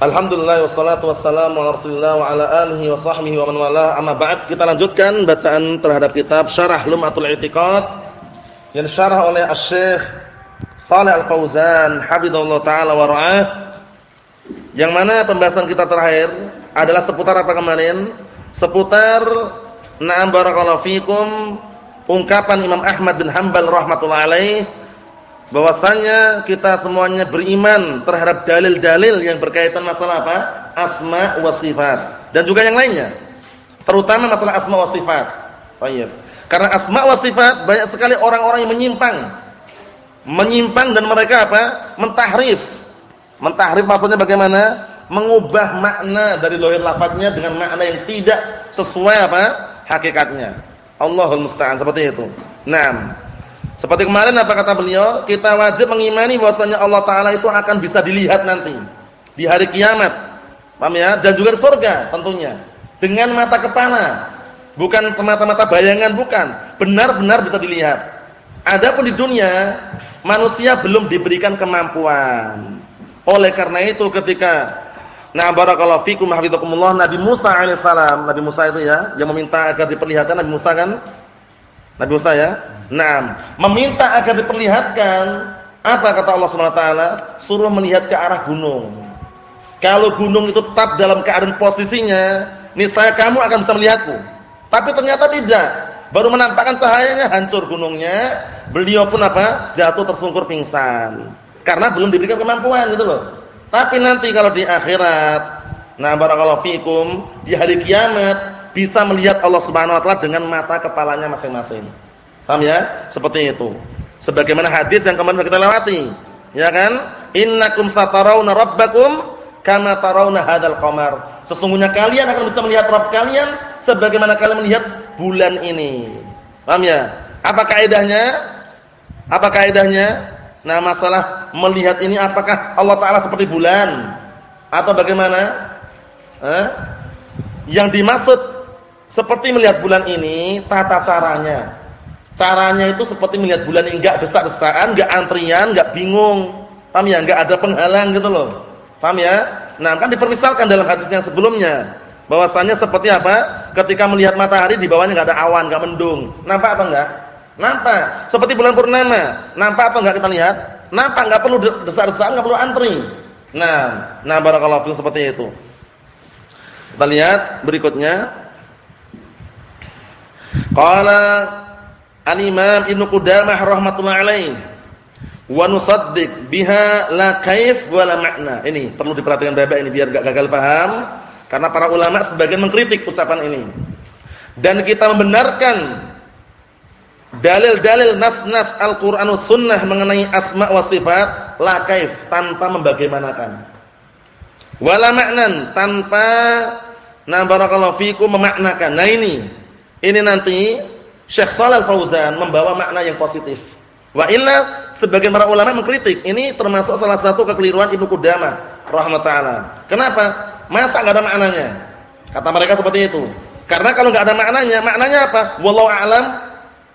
Alhamdulillah wassalatu wassalamu ala Rasulillah wa ala alihi wa sahbihi wa man wala. Amma ba'd, kita lanjutkan bacaan terhadap kitab Syarah Lum'atul I'tiqad yang syarah oleh Asy-Syaikh Shalih Al-Fauzan hafizallahu taala wa ra'ah. Yang mana pembahasan kita terakhir adalah seputar apa kemarin? Seputar na'am barakallahu fikum ungkapan Imam Ahmad bin Hanbal rahimatullah alaih bahwasanya kita semuanya beriman terhadap dalil-dalil yang berkaitan masalah apa? Asma wa sifat dan juga yang lainnya. Terutama masalah asma wa sifat. Baik. Karena asma wa sifat banyak sekali orang-orang yang menyimpang. Menyimpang dan mereka apa? Mentahrif. Mentahrif maksudnya bagaimana? Mengubah makna dari lohir lafadznya dengan makna yang tidak sesuai apa? hakikatnya. Allahul musta'an seperti itu. Naam. Seperti kemarin apa kata beliau, kita wajib mengimani bahwasanya Allah taala itu akan bisa dilihat nanti di hari kiamat. Paham ya? Dan juga di surga tentunya. Dengan mata kepala. Bukan semata-mata bayangan bukan, benar-benar bisa dilihat. Adapun di dunia, manusia belum diberikan kemampuan. Oleh karena itu ketika Nah barakallahu fikum hafizakumullah Nabi Musa alaihissalam, Nabi Musa itu ya yang meminta agar diperlihatkan Nabi Musa kan Musa ya? Naam, meminta agar diperlihatkan apa kata Allah Subhanahu wa taala? Suruh melihat ke arah gunung. Kalau gunung itu tetap dalam keadaan posisinya, niscaya kamu akan bisa melihatku. Tapi ternyata tidak. Baru menampakkan cahayanya hancur gunungnya, beliau pun apa? Jatuh tersungkur pingsan. Karena belum diberikan kemampuan gitu loh. Tapi nanti kalau di akhirat, nah barakallahu fikum, di hari kiamat bisa melihat Allah Subhanahu wa taala dengan mata kepalanya masing-masing. Paham ya? Seperti itu. Sebagaimana hadis yang kemarin kita lewati, ya kan? Innakum satarawna rabbakum kama tarawna hadzal qamar. Sesungguhnya kalian akan bisa melihat Rabb kalian sebagaimana kalian melihat bulan ini. Paham ya? Apa kaidahnya? Apa kaidahnya? Nah, masalah melihat ini apakah Allah taala seperti bulan atau bagaimana? Eh? Yang dimaksud seperti melihat bulan ini, tata caranya. Caranya itu seperti melihat bulan ini enggak desak-desakan, enggak antrian, enggak bingung. Paham ya? Enggak ada penghalang gitu loh. Paham ya? Nah, kan dipermisalkan dalam hadis yang sebelumnya bahwasanya seperti apa? Ketika melihat matahari di bawahnya enggak ada awan, enggak mendung. Nampak apa enggak? Nampak. Seperti bulan purnama. Nampak apa enggak kita lihat? Nampak, enggak perlu desak-desakan, enggak perlu antri. Nah, nah barakallahu seperti itu. Kita lihat berikutnya. Qala Al-Imam Ibnu Qudamah rahimatullah alaih wa nusaddiq biha la kaif wa la makna. Ini perlu diperhatikan baik-baik ini biar enggak gagal paham karena para ulama sebagian mengkritik ucapan ini. Dan kita membenarkan dalil-dalil nas-nas Al-Qur'an sunnah mengenai asma wa sifat la kaif tanpa membagaimanakan. Wala maknan tanpa na barakallahu fikum memaknakan. Nah ini ini nanti Syekh Shalal Fauzan membawa makna yang positif. Wa illa sebagian para ulama mengkritik. Ini termasuk salah satu kekeliruan Ibnu Qudamah rahimahullah. Kenapa? Masa enggak ada maknanya? Kata mereka seperti itu. Karena kalau enggak ada maknanya, maknanya apa? Wallahu a'lam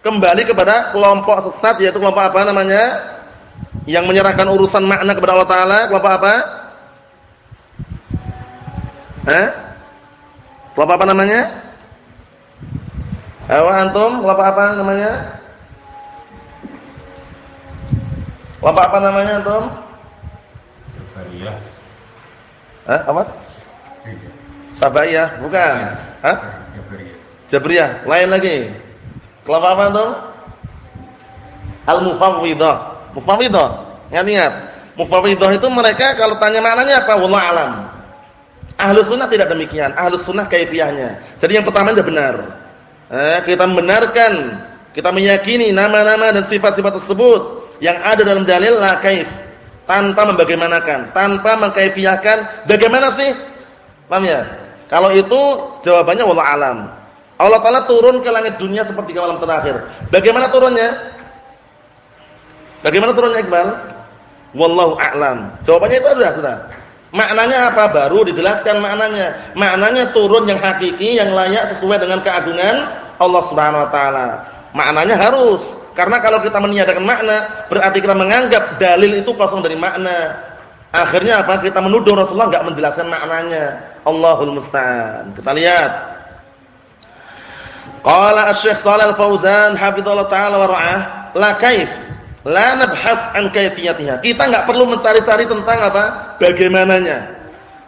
kembali kepada kelompok sesat yaitu kelompok apa namanya? Yang menyerahkan urusan makna kepada Allah taala, kelompok apa? Eh? Kelompok apa namanya? Awa antum, kelompok apa namanya? Kelompok apa namanya antum? Sabariyah. Hah, apa? Sabaiyah, bukan. Hah? Sabariyah. Jabriyah, lain lagi. Kelompok apa antum? Al-Mufawwidah. Mufawwidah. Ingat-ingat. Mufawwidah itu mereka kalau tanya maknanya apa? Wallahu alam. Ahlus sunnah tidak demikian. Ahlus sunnah kaifiyahnya. Jadi yang pertama sudah benar. Eh, kita membenarkan, kita meyakini nama-nama dan sifat-sifat tersebut yang ada dalam dalil la kaif tanpa membagaimanakan, tanpa mengkaifiyahkan bagaimana sih? Paham ya? Kalau itu jawabannya wallah alam. Allah Taala turun ke langit dunia seperti malam terakhir. Bagaimana turunnya? Bagaimana turunnya Iqbal? Wallahu a'lam. Jawabannya itu sudah, sudah. Maknanya apa? Baru dijelaskan maknanya. Maknanya turun yang hakiki, yang layak sesuai dengan keagungan Allah Subhanahu wa taala. Maknanya harus. Karena kalau kita meniadakan makna, berarti kita menganggap dalil itu kosong dari makna. Akhirnya apa? Kita menuduh Rasulullah enggak menjelaskan maknanya. Allahul musta'an. Kita lihat. Qala Asy-Syaikh Shalal Fauzan hafizallahu taala wa ra'ah, la kaif la nabhas an kaifiyatiha. Kita enggak perlu mencari-cari tentang apa? Bagaimananya.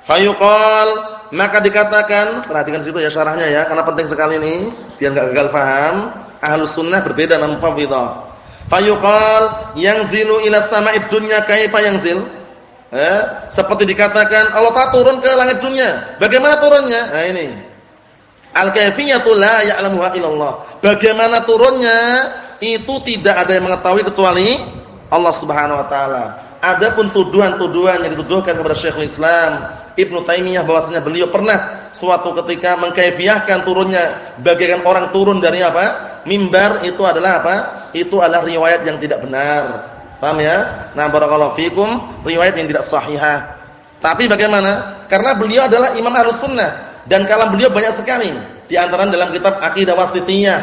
Fayuqal maka dikatakan, perhatikan situ ya syarahnya ya, karena penting sekali ini biar enggak gagal paham. Ahlus sunnah berbeda dengan mufawidah. Fayuqal yanzilu ila sama'id dunya kaifa yanzil? Eh, seperti dikatakan Allah Ta'ala turun ke langit dunia. Bagaimana turunnya? Nah ini. Al-kaifiyatu la ya'lamuha illallah. Bagaimana turunnya itu tidak ada yang mengetahui kecuali Allah Subhanahu wa taala. Adapun tuduhan-tuduhan yang dituduhkan kepada Syekhul Islam Ibnu Taimiyah bahwasanya beliau pernah suatu ketika mengkaifiahkan turunnya bagaikan orang turun dari apa? Mimbar itu adalah apa? Itu adalah riwayat yang tidak benar. Paham ya? Nah, barakallahu fikum, riwayat yang tidak sahihah. Tapi bagaimana? Karena beliau adalah imam Ahlus Sunnah dan kalam beliau banyak sekali di antara dalam kitab Aqidah Wasithiyah.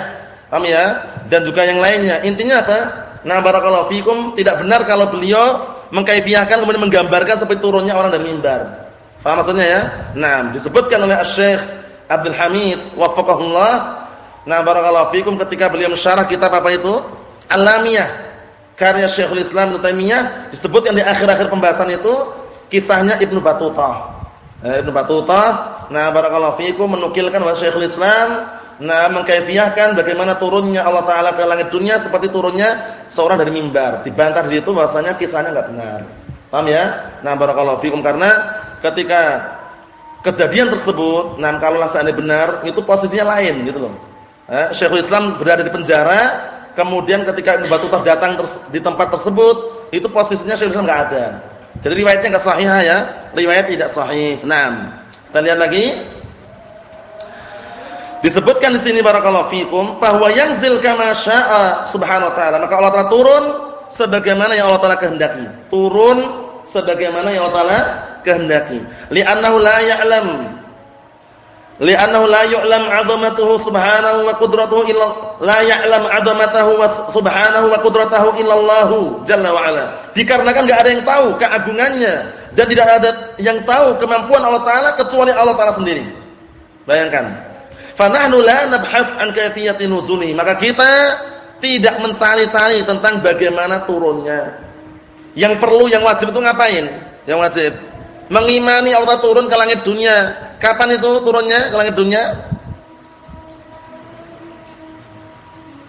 Paham ya? Dan juga yang lainnya. Intinya apa? Nah, barakallahu fikum, tidak benar kalau beliau mengkaifiahkan kemudian menggambarkan seperti turunnya orang dari mimbar. Faham maksudnya ya? Nah, disebutkan oleh Asy-Syaikh Abdul Hamid waffaqahullah. Nah, barakallahu fikum ketika beliau mensyarah kitab apa itu? Alamiyah karya Syekhul Islam Ibnu Taimiyah disebutkan di akhir-akhir pembahasan itu kisahnya Ibnu Battutah. Eh, Ibnu Battutah, nah barakallahu fiikum menukilkan bahwa Syekhul Islam nah mengkaifiahkan bagaimana turunnya Allah taala ke langit dunia seperti turunnya seorang dari mimbar. Dibantah di situ bahwasanya kisahnya enggak benar. Paham ya? Nah barakallahu fiikum karena ketika kejadian tersebut, nah kalau seandainya benar, itu posisinya lain gitu loh. Eh, Syekhul Islam berada di penjara kemudian ketika Ibnu Battutah datang di tempat tersebut, itu posisinya Syekh Islam enggak ada. Jadi riwayatnya enggak sahih ya, riwayat tidak sahih. Naam. Kita lihat lagi. Disebutkan di sini barakallahu fikum, bahwa yanzil kama syaa subhanahu ta'ala. Maka Allah Ta'ala turun sebagaimana yang Allah Ta'ala kehendaki. Turun sebagaimana yang Allah Ta'ala kehendaki. Li'annahu la ya'lam li'annahu la yu'lam 'azamatuhu subhanahu wa qudratuhu illa la ya'lam 'azamatahu wa subhanahu wa qudratuhu illa Allah jalla wa ala. Dikarenakan enggak ada yang tahu keagungannya dan tidak ada yang tahu kemampuan Allah taala kecuali Allah taala sendiri. Bayangkan. Fa nahnu la nabhas an kayfiyati nuzulihi. Maka kita tidak mencari-cari tentang bagaimana turunnya. Yang perlu yang wajib itu ngapain? Yang wajib mengimani Allah turun ke langit dunia Kapan itu turunnya ke langit dunia?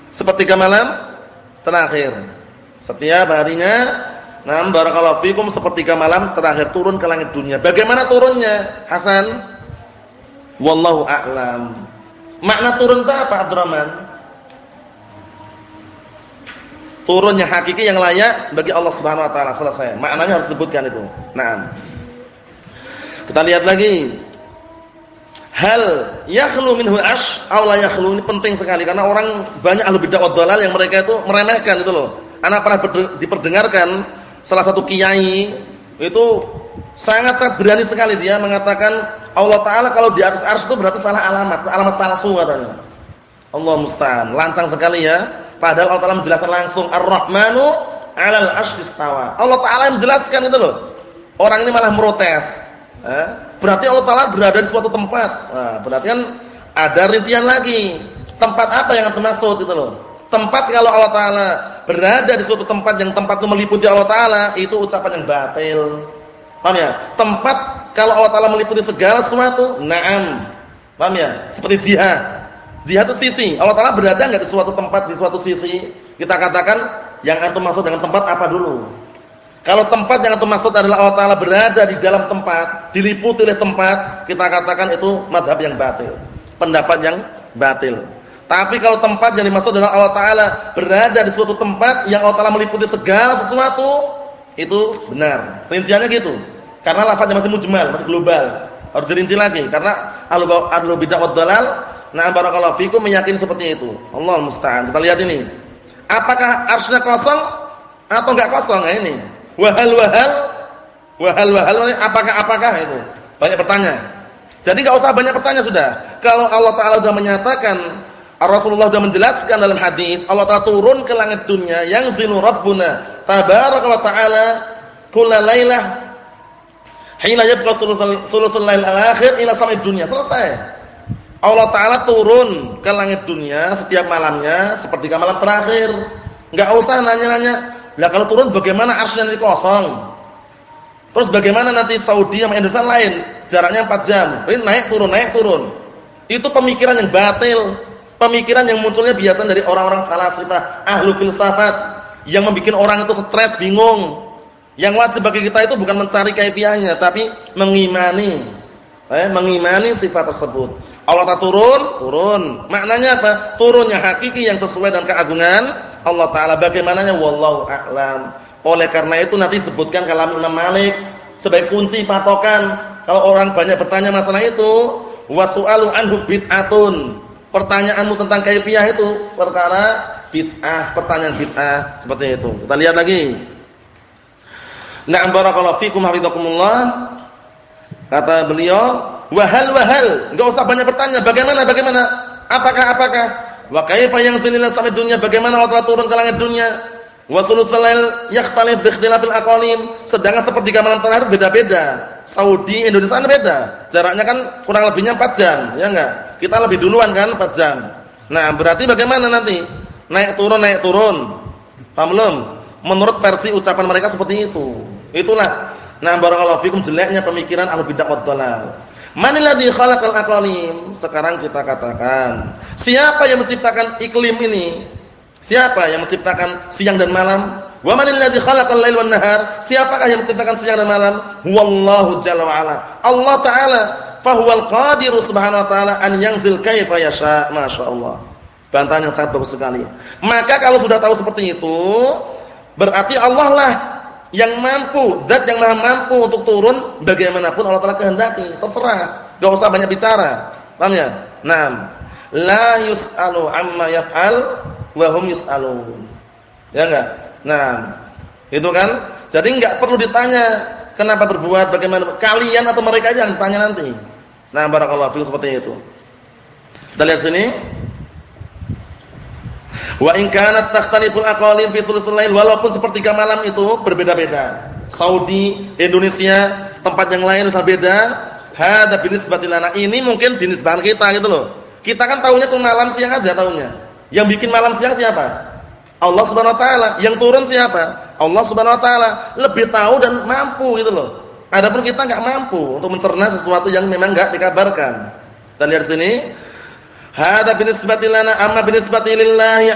Sepertiga malam terakhir. Setiap harinya, nam barakallahu fikum sepertiga malam terakhir turun ke langit dunia. Bagaimana turunnya? Hasan? Wallahu a'lam. Makna turun itu apa, Abdurrahman? Turunnya hakiki yang layak bagi Allah Subhanahu wa taala selesai. Maknanya harus disebutkan itu. Naam. Kita lihat lagi hal yakhlu minhu ash aw la yakhlu ini penting sekali karena orang banyak ahli bidah wad yang mereka itu meremehkan itu loh. Anak pernah diperdengarkan salah satu kiai itu sangat-sangat berani sekali dia mengatakan Allah taala kalau di atas arsy itu berarti salah alamat, alamat palsu katanya. Allah musta'an. Lancang sekali ya. Padahal Allah taala menjelaskan langsung Ar-Rahmanu 'alal 'arsy istawa. Allah taala yang menjelaskan itu loh. Orang ini malah protes. Eh? Berarti Allah Taala berada di suatu tempat. Nah, berarti kan ada rincian lagi. Tempat apa yang termasuk itu loh? Tempat kalau Allah Taala berada di suatu tempat yang tempat itu meliputi Allah Taala, itu ucapan yang batil. Paham ya? Tempat kalau Allah Taala meliputi segala sesuatu, na'am. Paham ya? Seperti jihad. Jihad itu sisi. Allah Taala berada enggak di suatu tempat, di suatu sisi? Kita katakan yang antum maksud dengan tempat apa dulu? Kalau tempat yang itu maksud adalah Allah Taala berada di dalam tempat, diliputi oleh tempat, kita katakan itu madhab yang batil, pendapat yang batil. Tapi kalau tempat yang dimaksud adalah Allah Taala berada di suatu tempat yang Allah Taala meliputi segala sesuatu, itu benar. Rinciannya gitu. Karena lafaznya masih mujmal, masih global. Harus dirinci lagi karena ahlu bidah wad dalal, nah barakallahu fikum meyakini seperti itu. Allah musta'an. Kita lihat ini. Apakah arsy kosong atau enggak kosong? Nah ini. Wahal wahal wahal wahal apakah apakah itu? Banyak bertanya. Jadi enggak usah banyak bertanya sudah. Kalau Allah taala sudah menyatakan Rasulullah sudah menjelaskan dalam hadis Allah taala turun ke langit dunia yang zilu rabbuna tabaraka wa taala kullalailah Hina yabqa sulusul lail al-akhir ila samai dunia. Selesai. Allah taala turun ke langit dunia setiap malamnya seperti malam terakhir. Enggak usah nanya-nanya, "Lah kalau turun bagaimana arsy nanti kosong?" Terus bagaimana nanti Saudi sama Indonesia lain? Jaraknya 4 jam. Ini naik turun, naik turun. Itu pemikiran yang batil. Pemikiran yang munculnya biasa dari orang-orang falsafah, ahlu filsafat yang membuat orang itu stres, bingung. Yang wajib bagi kita itu bukan mencari kaifiahnya, tapi mengimani. Eh, mengimani sifat tersebut. Allah tak turun, turun. Maknanya apa? Turunnya hakiki yang sesuai dengan keagungan Allah taala. Bagaimananya wallahu a'lam. Oleh karena itu nanti sebutkan kalam Imam Malik sebagai kunci patokan. Kalau orang banyak bertanya masalah itu, wasu'alu anhu bid'atun. Pertanyaanmu tentang kaifiah itu perkara bid'ah, pertanyaan bid'ah seperti itu. Kita lihat lagi. Na'am barakallahu fikum hafizakumullah. Kata beliau, wahal wahal, enggak usah banyak bertanya, bagaimana bagaimana? Apakah apakah? Wa kaifa yanzilul sampai dunia? Bagaimana Allah turun ke langit dunia? Wa sulusul lail yakhtalif bi ikhtilafil aqalim. Sedangkan sepertiga malam terakhir beda-beda. Saudi, Indonesia kan beda. Jaraknya kan kurang lebihnya 4 jam, ya enggak? Kita lebih duluan kan 4 jam. Nah, berarti bagaimana nanti? Naik turun naik turun. Paham belum? Menurut versi ucapan mereka seperti itu. Itulah nah barakallahu fikum jeleknya pemikiran al bidah wad. Manilladzi khalaqal aqalim? Sekarang kita katakan, siapa yang menciptakan iklim ini? Siapa yang menciptakan siang dan malam? Wa manil ladzi khalaqal laila wan nahar? Siapakah yang menciptakan siang dan malam? Huwallahu jalla wa ala. Allah taala fahuwal qadiru subhanahu wa taala an yanzil kaifa yasha. Masyaallah. Bantahan yang sangat bagus sekali. Maka kalau sudah tahu seperti itu, berarti Allah lah yang mampu, zat yang maha mampu untuk turun bagaimanapun Allah taala kehendaki. Terserah, enggak usah banyak bicara. Paham ya? Naam. La yus'alu amma yaf'al wa hum yus'alun. Ya enggak? Nah, itu kan? Jadi enggak perlu ditanya kenapa berbuat, bagaimana kalian atau mereka aja yang ditanya nanti. Nah, barakallahu fiikum seperti itu. Kita lihat sini. Wa in kanat takhtaliful aqalim fi thuluthil lail walaupun sepertiga malam itu berbeda-beda. Saudi, Indonesia, tempat yang lain bisa beda. Hada binisbati lana. Ini mungkin dinisbahkan kita gitu loh. Kita kan tahunya cuma malam siang aja tahunya. Yang bikin malam siang siapa? Allah Subhanahu wa taala. Yang turun siapa? Allah Subhanahu wa taala. Lebih tahu dan mampu gitu loh. Adapun kita enggak mampu untuk mencerna sesuatu yang memang enggak dikabarkan. Dan lihat sini, Hada binisbati lana amma binisbati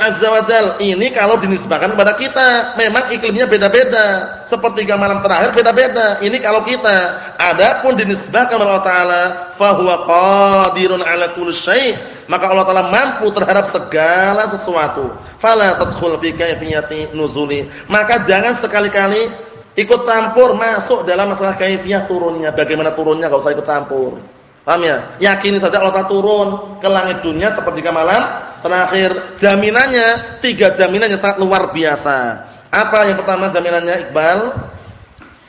azza wa jal. Ini kalau dinisbahkan kepada kita, memang iklimnya beda-beda. Sepertiga malam terakhir beda-beda. Ini kalau kita. Adapun dinisbahkan kepada Allah taala, fa huwa qadirun ala kulli syai'. Maka Allah taala mampu terhadap segala sesuatu. Fala tadkhul fi kayfiyati nuzuli. Maka jangan sekali-kali ikut campur masuk dalam masalah kaifiyah turunnya. Bagaimana turunnya enggak usah ikut campur. Paham ya? Yakini saja Allah Ta'ala turun ke langit dunia seperti malam terakhir. Jaminannya, tiga jaminannya sangat luar biasa. Apa yang pertama jaminannya Iqbal?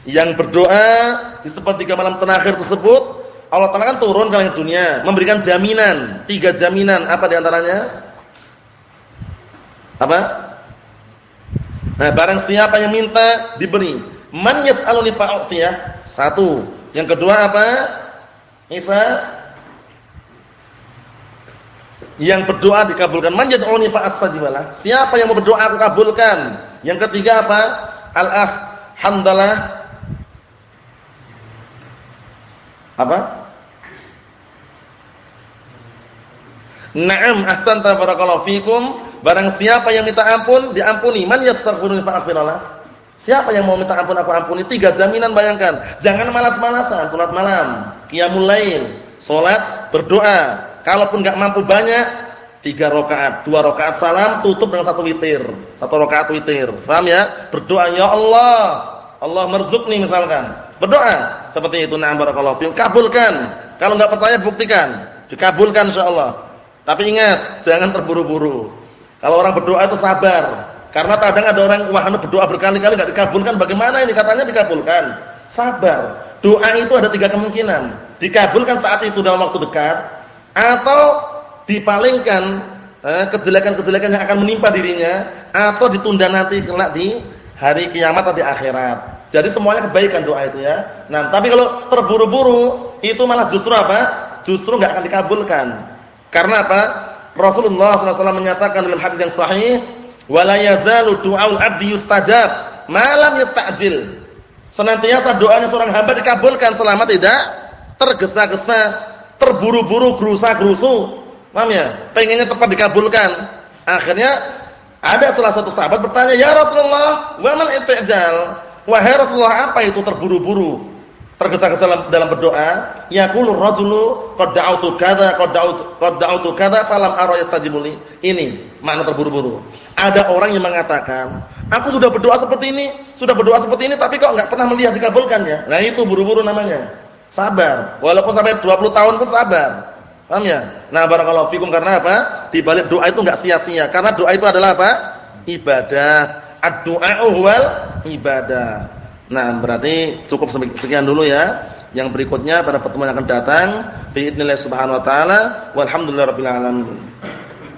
Yang berdoa di sepertiga malam terakhir tersebut, Allah Ta'ala kan turun ke langit dunia, memberikan jaminan, tiga jaminan. Apa di antaranya? Apa? Nah, barang siapa yang minta diberi. Man yas'aluni fa'utiyah. Satu. Yang kedua apa? Isa yang berdoa dikabulkan. Man yad'uni fa. Siapa yang mau berdoa aku kabulkan. Yang ketiga apa? Al-akh hamdalah apa? Naam ahsanta barakallahu fikum. Barang siapa yang minta ampun diampuni. Man yastaghfiruni fa. Siapa yang mau minta ampun aku ampuni? Tiga jaminan bayangkan. Jangan malas-malasan salat malam, qiyamul lail, salat berdoa. Kalaupun enggak mampu banyak, tiga rakaat, dua rakaat salam tutup dengan satu witir. Satu rakaat witir. Paham ya? Berdoa ya Allah, Allah merzukni misalkan. Berdoa seperti itu na'am barakallahu fiikum. Kabulkan. Kalau enggak percaya buktikan. Dikabulkan insyaallah. Tapi ingat, jangan terburu-buru. Kalau orang berdoa itu sabar. Karena kadang ada orang wah anu berdoa berkali-kali enggak dikabulkan, bagaimana ini katanya dikabulkan? Sabar. Doa itu ada tiga kemungkinan. Dikabulkan saat itu dalam waktu dekat atau dipalingkan eh, kejelekan-kejelekan yang akan menimpa dirinya atau ditunda nanti kelak di hari kiamat atau di akhirat. Jadi semuanya kebaikan doa itu ya. Nah, tapi kalau terburu-buru itu malah justru apa? Justru enggak akan dikabulkan. Karena apa? Rasulullah SAW menyatakan dalam hadis yang sahih, "Wala yazalu du'aul 'abdi yustajab malam yasta'jil." Senantiasa doanya seorang hamba dikabulkan selama tidak tergesa-gesa, terburu-buru, gerusa-gerusu. Paham ya? Pengennya cepat dikabulkan. Akhirnya ada salah satu sahabat bertanya, "Ya Rasulullah, wa mal istijal?" Wahai Rasulullah, apa itu terburu-buru? Tergesa-gesa dalam, dalam berdoa, yaqulu rajulu qad da'awtu kadza qad da'awtu qad da'awtu kadza falam ara yastajibu li. Ini makna terburu-buru. Ada orang yang mengatakan, aku sudah berdoa seperti ini, sudah berdoa seperti ini tapi kok enggak pernah melihat dikabulkannya. Nah, itu buru-buru namanya. Sabar. Walaupun sampai 20 tahun pun sabar. Paham ya? Nah, barakallahu fikum karena apa? Di balik doa itu enggak sia-sia. Karena doa itu adalah apa? Ibadah. Ad-du'a'u huwal ibadah. Nah, berarti cukup sekian dulu ya. Yang berikutnya pada pertemuan yang akan datang, biidznillah subhanahu wa taala, walhamdulillahirabbil alamin.